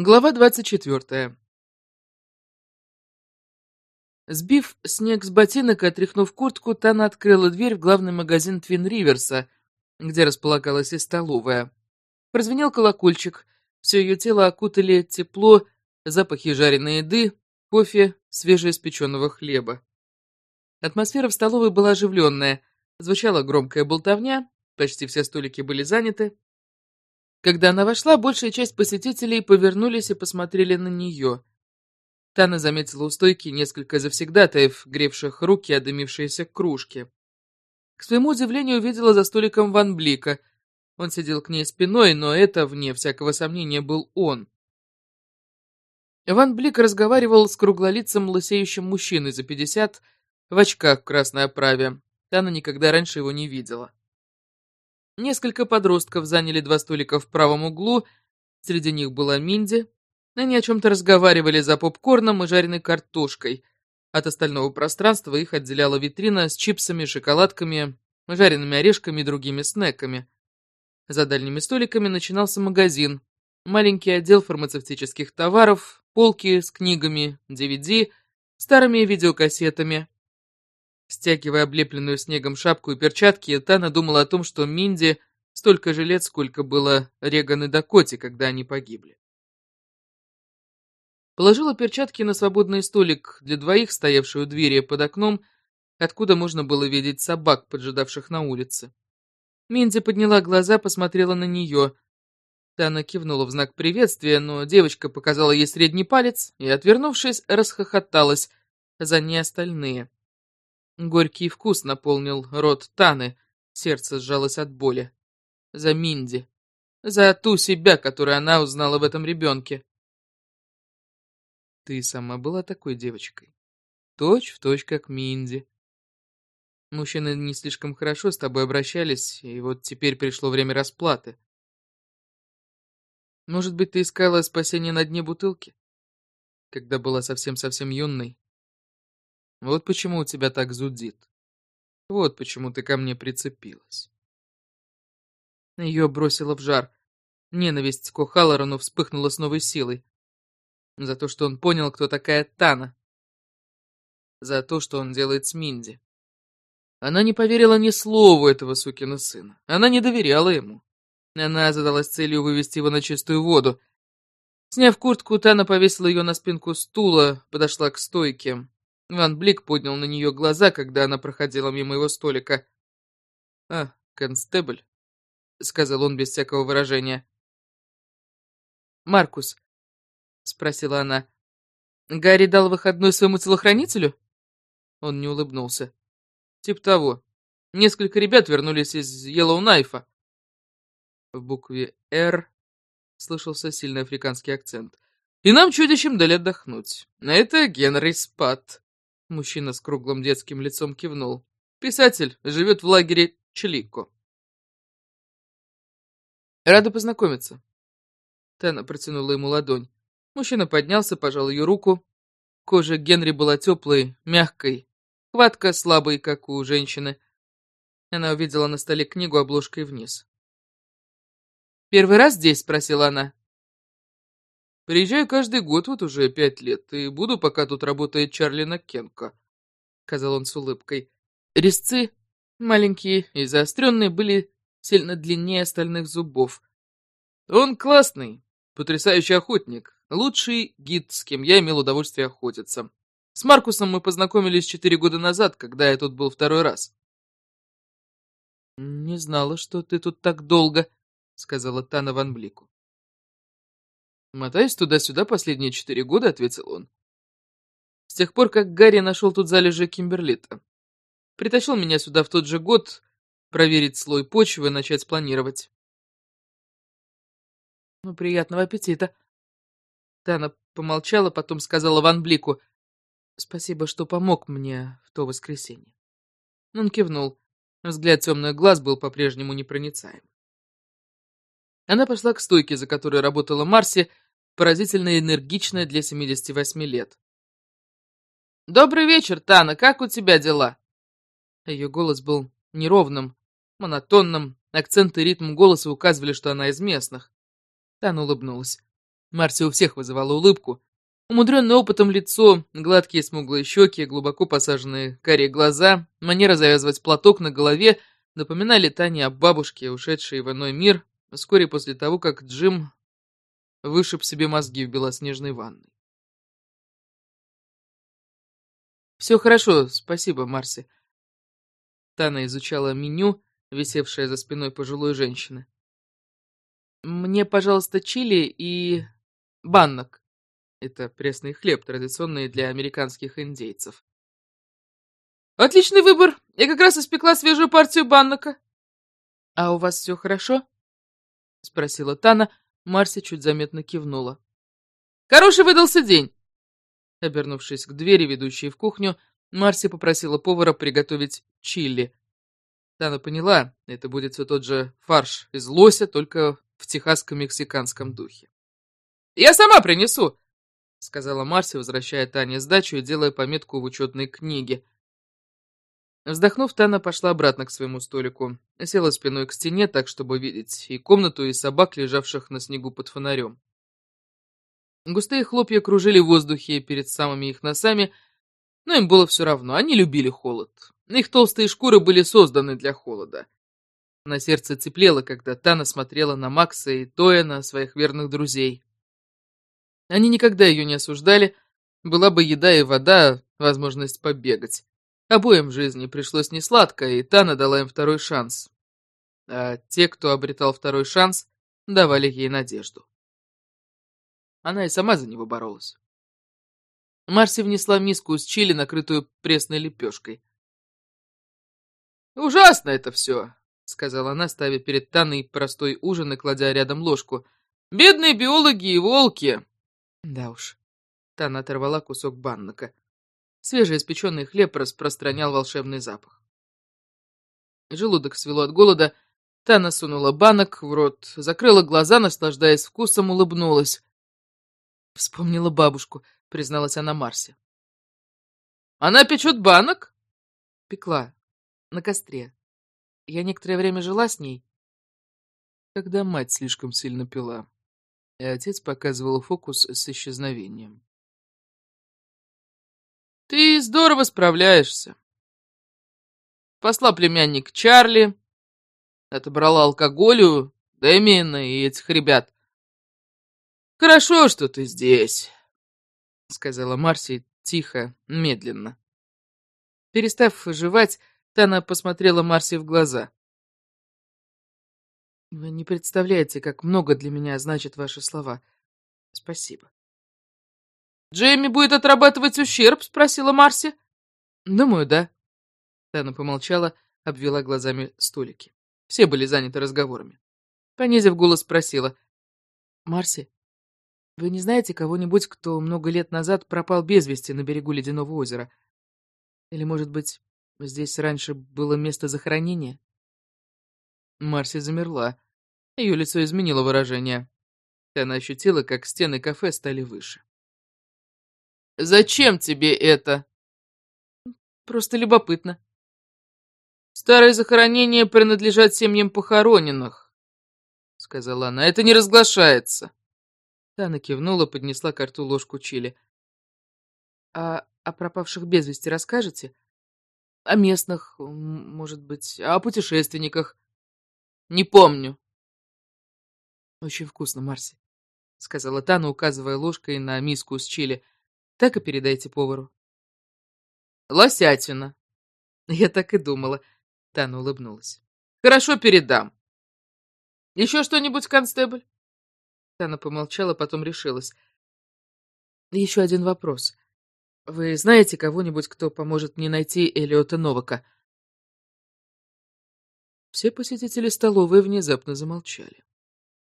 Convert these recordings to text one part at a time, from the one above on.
Глава 24. Сбив снег с ботинок и отряхнув куртку, Тана открыла дверь в главный магазин Твин Риверса, где располагалась и столовая. Прозвенел колокольчик, все ее тело окутали тепло, запахи жареной еды, кофе, свежеиспеченного хлеба. Атмосфера в столовой была оживленная, звучала громкая болтовня, почти все столики были заняты, когда она вошла, большая часть посетителей повернулись и посмотрели на нее. Тана заметила у стойки несколько завсегдатаев, гревших руки о дымившиеся кружки. К своему удивлению, увидела за столиком Ван Блика. Он сидел к ней спиной, но это, вне всякого сомнения, был он. Ван Блик разговаривал с круглолицым лысеющим мужчиной за пятьдесят в очках в красной оправе. Тана никогда раньше его не видела. Несколько подростков заняли два столика в правом углу, среди них была Минди. Они о чем-то разговаривали за попкорном и жареной картошкой. От остального пространства их отделяла витрина с чипсами, шоколадками, жареными орешками и другими снеками. За дальними столиками начинался магазин. Маленький отдел фармацевтических товаров, полки с книгами, DVD, старыми видеокассетами. Стягивая облепленную снегом шапку и перчатки, Тана думала о том, что Минди столько же лет, сколько было Реган и Дакоте, когда они погибли. Положила перчатки на свободный столик для двоих, стоявший у двери под окном, откуда можно было видеть собак, поджидавших на улице. Минди подняла глаза, посмотрела на нее. Тана кивнула в знак приветствия, но девочка показала ей средний палец и, отвернувшись, расхохоталась, за ней остальные. Горький вкус наполнил рот Таны, сердце сжалось от боли. За Минди. За ту себя, которую она узнала в этом ребенке. Ты сама была такой девочкой. Точь в точь, как Минди. Мужчины не слишком хорошо с тобой обращались, и вот теперь пришло время расплаты. Может быть, ты искала спасение на дне бутылки? Когда была совсем-совсем юной, вот почему у тебя так зудит. Вот почему ты ко мне прицепилась. Ее бросило в жар. Ненависть к О'Халлорану вспыхнула с новой силой. За то, что он понял, кто такая Тана. За то, что он делает с Минди. Она не поверила ни слову этого сукина сына. Она не доверяла ему. Она задалась целью вывести его на чистую воду. Сняв куртку, Тана повесила ее на спинку стула, подошла к стойке. Ван Блик поднял на нее глаза, когда она проходила мимо его столика. «А, констебль», — сказал он без всякого выражения. «Маркус», — спросила она, — «Гарри дал выходной своему телохранителю?» Он не улыбнулся. «Тип того. Несколько ребят вернулись из Йеллоунайфа». В букве «Р» слышался сильный африканский акцент. «И нам чудищем дали отдохнуть. Это Генри Спат». Мужчина с круглым детским лицом кивнул. Писатель, живет в лагере Чилико. Рада познакомиться. Тана протянула ему ладонь. Мужчина поднялся, пожал ее руку. Кожа Генри была теплой, мягкой, хватка слабой, как у женщины. Она увидела на столе книгу обложкой вниз. «Первый раз здесь?» — спросила она. Приезжаю каждый год вот уже пять лет, и буду, пока тут работает Чарли Накенко», — сказал он с улыбкой. Резцы, маленькие и заостренные, были сильно длиннее остальных зубов. «Он классный, потрясающий охотник, лучший гид, с кем я имел удовольствие охотиться. С Маркусом мы познакомились четыре года назад, когда я тут был второй раз». «Не знала, что ты тут так долго», — сказала Тана Ван Блику. «Мотаюсь туда-сюда последние четыре года», — ответил он. «С тех пор, как Гарри нашел тут залежи Кимберлита. Притащил меня сюда в тот же год проверить слой почвы и начать планировать». «Ну, приятного аппетита!» Тана помолчала, потом сказала Ван Блику, «Спасибо, что помог мне в то воскресенье». Он кивнул. Взгляд темных глаз был по-прежнему непроницаем. Она пошла к стойке, за которой работала Марси, поразительно энергичная для 78 лет. «Добрый вечер, Тана, как у тебя дела?» Ее голос был неровным, монотонным, акцент и ритм голоса указывали, что она из местных. Тана улыбнулась. Марси у всех вызывала улыбку. Умудренное опытом лицо, гладкие смуглые щеки, глубоко посаженные карие глаза, манера завязывать платок на голове напоминали Тане о бабушке, ушедшей в иной мир, вскоре после того, как Джим вышиб себе мозги в белоснежной ванной. «Все хорошо, спасибо, Марси». Тана изучала меню, висевшее за спиной пожилой женщины. «Мне, пожалуйста, чили и баннок. Это пресный хлеб, традиционный для американских индейцев». «Отличный выбор! Я как раз испекла свежую партию баннока». «А у вас все хорошо?» — спросила Тана. Марси чуть заметно кивнула. «Хороший выдался день!» Обернувшись к двери, ведущей в кухню, Марси попросила повара приготовить чили. Тана поняла, это будет все тот же фарш из лося, только в техасско-мексиканском духе. «Я сама принесу!» — сказала Марси, возвращая Тане сдачу и делая пометку в учетной книге. Вздохнув, Тана пошла обратно к своему столику, села спиной к стене так, чтобы видеть и комнату, и собак, лежавших на снегу под фонарем. Густые хлопья кружили в воздухе перед самыми их носами, но им было все равно, они любили холод. Их толстые шкуры были созданы для холода. На сердце цеплело, когда Тана смотрела на Макса и Тоя, на своих верных друзей. Они никогда ее не осуждали, была бы еда и вода, возможность побегать. Обоим жизни пришлось несладко, и Тана дала им второй шанс. А те, кто обретал второй шанс, давали ей надежду. Она и сама за него боролась. Марси внесла миску с чили, накрытую пресной лепешкой. «Ужасно это все!» — сказала она, ставя перед Таной простой ужин и кладя рядом ложку. «Бедные биологи и волки!» Да уж. Тана оторвала кусок баннока. Свежеиспеченный хлеб распространял волшебный запах. Желудок свело от голода. Тана сунула банок в рот, закрыла глаза, наслаждаясь вкусом, улыбнулась. Вспомнила бабушку, призналась она Марсе. «Она печет банок?» «Пекла. На костре. Я некоторое время жила с ней, когда мать слишком сильно пила, и отец показывал фокус с исчезновением. «Ты здорово справляешься». Посла племянник Чарли, отобрала алкоголю, Дэмиена и этих ребят. «Хорошо, что ты здесь», — сказала Марси тихо, медленно. Перестав жевать, Тана посмотрела Марси в глаза. «Вы не представляете, как много для меня значат ваши слова. Спасибо». «Джейми будет отрабатывать ущерб?» — спросила Марси. «Думаю, да». Тана помолчала, обвела глазами столики. Все были заняты разговорами. Понизив голос, спросила. «Марси, вы не знаете кого-нибудь, кто много лет назад пропал без вести на берегу Ледяного озера? Или, может быть, здесь раньше было место захоронения?» Марси замерла. Ее лицо изменило выражение. Она ощутила, как стены кафе стали выше. «Зачем тебе это?» «Просто любопытно». «Старые захоронения принадлежат семьям похороненных», — сказала она. «Это не разглашается». Тана кивнула, поднесла к рту ложку чили. «А о пропавших без вести расскажете? О местных, может быть, о путешественниках?» «Не помню». «Очень вкусно, Марси», — сказала Тана, указывая ложкой на миску с чили. «Так и передайте повару». «Лосятина». Я так и думала. Тана улыбнулась. «Хорошо, передам. Еще что-нибудь, констебль?» Тана помолчала, потом решилась. «Еще один вопрос. Вы знаете кого-нибудь, кто поможет мне найти Элиота Новака?» Все посетители столовой внезапно замолчали.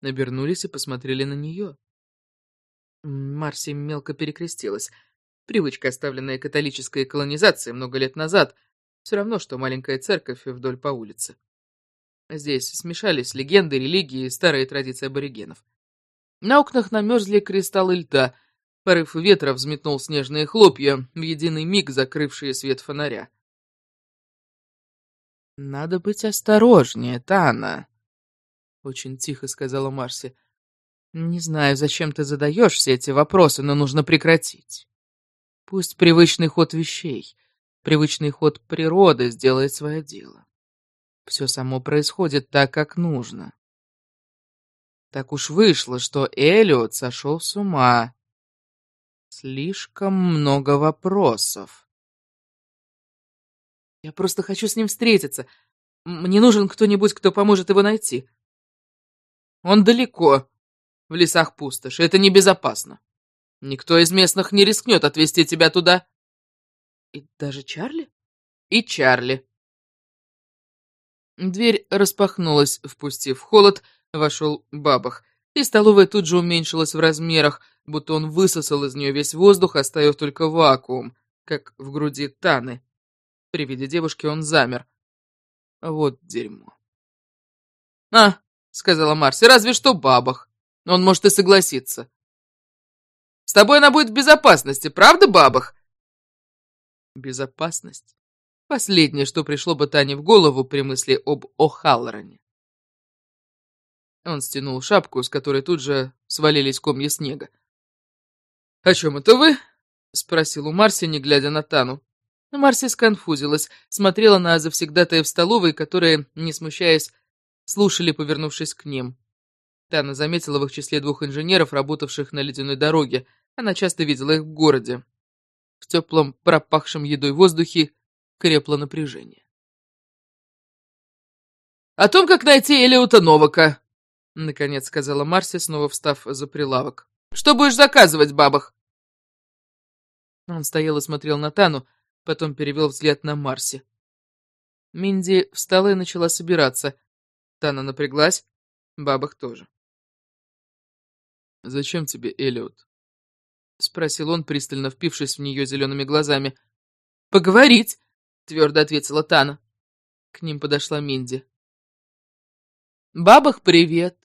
Набернулись и посмотрели на нее. Марси мелко перекрестилась. Привычка, оставленная католической колонизацией много лет назад, все равно, что маленькая церковь вдоль по улице. Здесь смешались легенды, религии и старые традиции аборигенов. На окнах намерзли кристаллы льда. Порыв ветра взметнул снежные хлопья, в единый миг закрывшие свет фонаря. «Надо быть осторожнее, Тана», — очень тихо сказала Марси. Не знаю, зачем ты задаешь все эти вопросы, но нужно прекратить. Пусть привычный ход вещей, привычный ход природы сделает свое дело. Все само происходит так, как нужно. Так уж вышло, что Элиот сошел с ума. Слишком много вопросов. Я просто хочу с ним встретиться. Мне нужен кто-нибудь, кто поможет его найти. Он далеко, в лесах пустоши. Это небезопасно. Никто из местных не рискнет отвезти тебя туда. И даже Чарли? И Чарли. Дверь распахнулась, впустив холод, вошел бабах, и столовая тут же уменьшилась в размерах, будто он высосал из нее весь воздух, оставив только вакуум, как в груди Таны. При виде девушки он замер. Вот дерьмо. «А», — сказала Марси, — «разве что бабах. Он может и согласиться. С тобой она будет в безопасности, правда, бабах?» Безопасность. Последнее, что пришло бы Тане в голову при мысли об О'Халлороне. Он стянул шапку, с которой тут же свалились комья снега. «О чем это вы?» — спросил у Марси, не глядя на Тану. Марси сконфузилась, смотрела на завсегдатая в столовой, которые, не смущаясь, слушали, повернувшись к ним. Тана заметила в их числе двух инженеров, работавших на ледяной дороге. Она часто видела их в городе. В теплом, пропахшем едой воздухе крепло напряжение. «О том, как найти Элиота Новака», — наконец сказала Марси, снова встав за прилавок. «Что будешь заказывать, бабах?» Он стоял и смотрел на Тану, потом перевел взгляд на Марси. Минди встала и начала собираться. Тана напряглась, бабах тоже. «Зачем тебе Элиот?» — спросил он, пристально впившись в нее зелеными глазами. «Поговорить!» — твердо ответила Тана. К ним подошла Минди. «Бабах, привет!»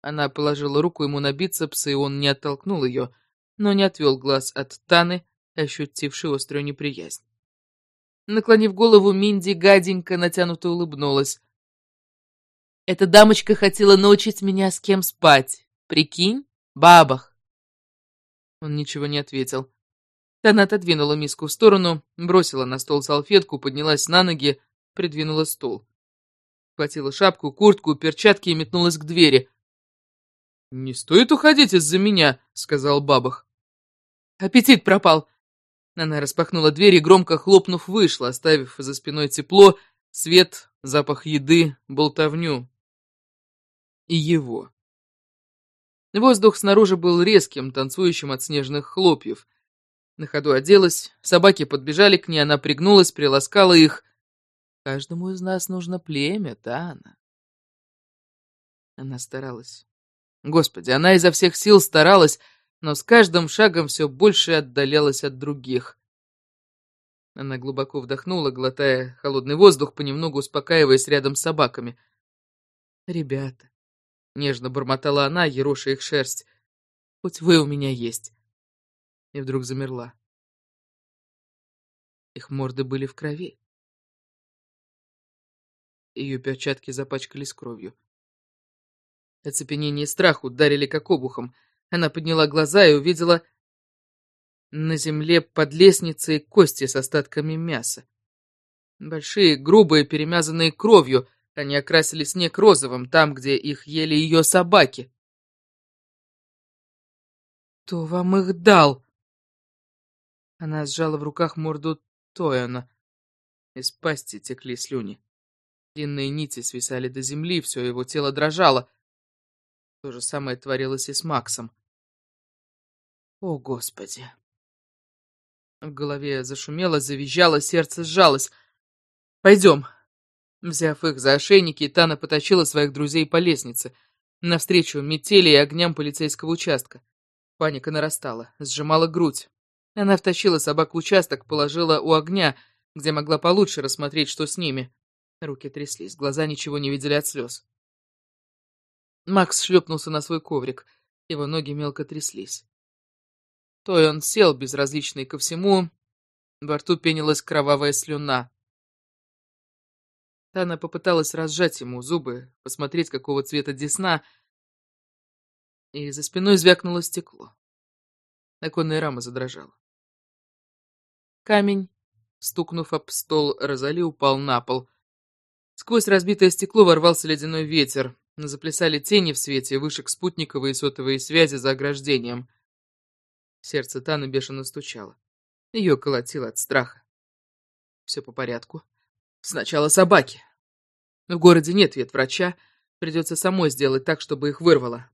Она положила руку ему на бицепс, и он не оттолкнул ее, но не отвел глаз от Таны, ощутившей острую неприязнь. Наклонив голову, Минди гаденько натянуто улыбнулась. «Эта дамочка хотела научить меня с кем спать. Прикинь, бабах!» Он ничего не ответил. Тана отодвинула миску в сторону, бросила на стол салфетку, поднялась на ноги, придвинула стул. Хватила шапку, куртку, перчатки и метнулась к двери. «Не стоит уходить из-за меня», — сказал Бабах. «Аппетит пропал». Она распахнула дверь и, громко хлопнув, вышла, оставив за спиной тепло, свет, запах еды, болтовню. И его. Воздух снаружи был резким, танцующим от снежных хлопьев. На ходу оделась, собаки подбежали к ней, она пригнулась, приласкала их. Каждому из нас нужно племя, Тана. Она старалась. Господи, она изо всех сил старалась, но с каждым шагом все больше отдалялась от других. Она глубоко вдохнула, глотая холодный воздух, понемногу успокаиваясь рядом с собаками. «Ребята, Нежно бормотала она, ероша их шерсть. Хоть вы у меня есть. И вдруг замерла. Их морды были в крови. Ее перчатки запачкались кровью. Оцепенение и страх ударили как обухом. Она подняла глаза и увидела на земле под лестницей кости с остатками мяса. Большие, грубые, перемязанные кровью — они окрасили снег розовым, там, где их ели ее собаки. «Кто вам их дал?» Она сжала в руках морду Тойона. Из пасти текли слюни. Длинные нити свисали до земли, все его тело дрожало. То же самое творилось и с Максом. О, Господи! В голове зашумело, завизжало, сердце сжалось. «Пойдем!» Взяв их за ошейники, Тана потащила своих друзей по лестнице, навстречу метели и огням полицейского участка. Паника нарастала, сжимала грудь. Она втащила собак в участок, положила у огня, где могла получше рассмотреть, что с ними. Руки тряслись, глаза ничего не видели от слез. Макс шлепнулся на свой коврик, его ноги мелко тряслись. То он сел, безразличный ко всему, во рту пенилась кровавая слюна. Тана попыталась разжать ему зубы, посмотреть, какого цвета десна. и за спиной звякнуло стекло. Оконная рама задрожала. Камень, стукнув об стол, Розали упал на пол. Сквозь разбитое стекло ворвался ледяной ветер. Заплясали тени в свете, вышек спутниковые и сотовые связи за ограждением. Сердце Таны бешено стучало. Ее колотило от страха. Все по порядку. Сначала собаки. В городе нет ветврача, придется самой сделать так, чтобы их вырвало.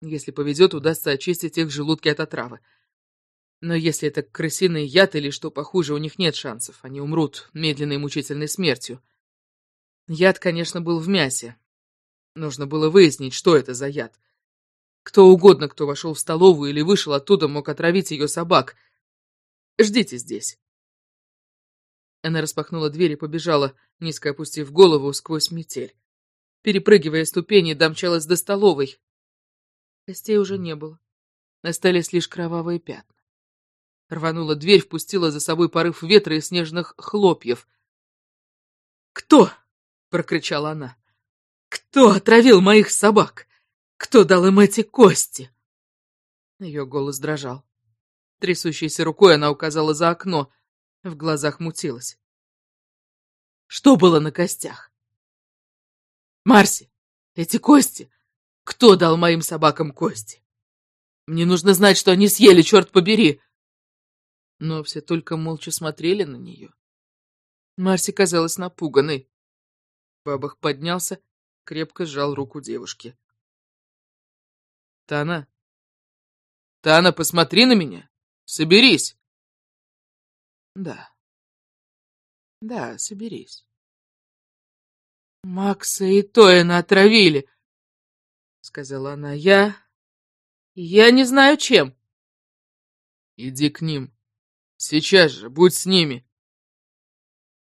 Если повезет, удастся очистить их желудки от отравы. Но если это крысиный яд или что похуже, у них нет шансов. Они умрут медленной мучительной смертью. Яд, конечно, был в мясе. Нужно было выяснить, что это за яд. Кто угодно, кто вошел в столовую или вышел оттуда, мог отравить ее собак. Ждите здесь. Она распахнула дверь и побежала, низко опустив голову сквозь метель. Перепрыгивая ступени, домчалась до столовой. Костей уже не было. Остались лишь кровавые пятна. Рванула дверь, впустила за собой порыв ветра и снежных хлопьев. «Кто?» — прокричала она. «Кто отравил моих собак? Кто дал им эти кости?» Ее голос дрожал. Трясущейся рукой она указала за окно. В глазах мутилась. «Что было на костях?» «Марси, эти кости! Кто дал моим собакам кости? Мне нужно знать, что они съели, черт побери!» но все только молча смотрели на нее. Марси казалась напуганной. Бабах поднялся, крепко сжал руку девушки. «Тана! Тана, посмотри на меня! Соберись!» «Да. Да, соберись». «Макса и Тоэна отравили», — сказала она. «Я... я не знаю чем». «Иди к ним», Сейчас же, будь с ними!»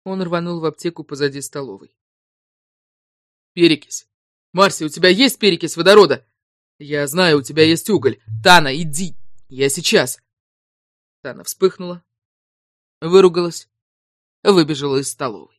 Он рванул в аптеку позади столовой. «Перекись! Марси, у тебя есть перекись водорода? Я знаю, у тебя есть уголь. Тана, иди! Я сейчас!» Тана вспыхнула, выругалась, выбежала из столовой.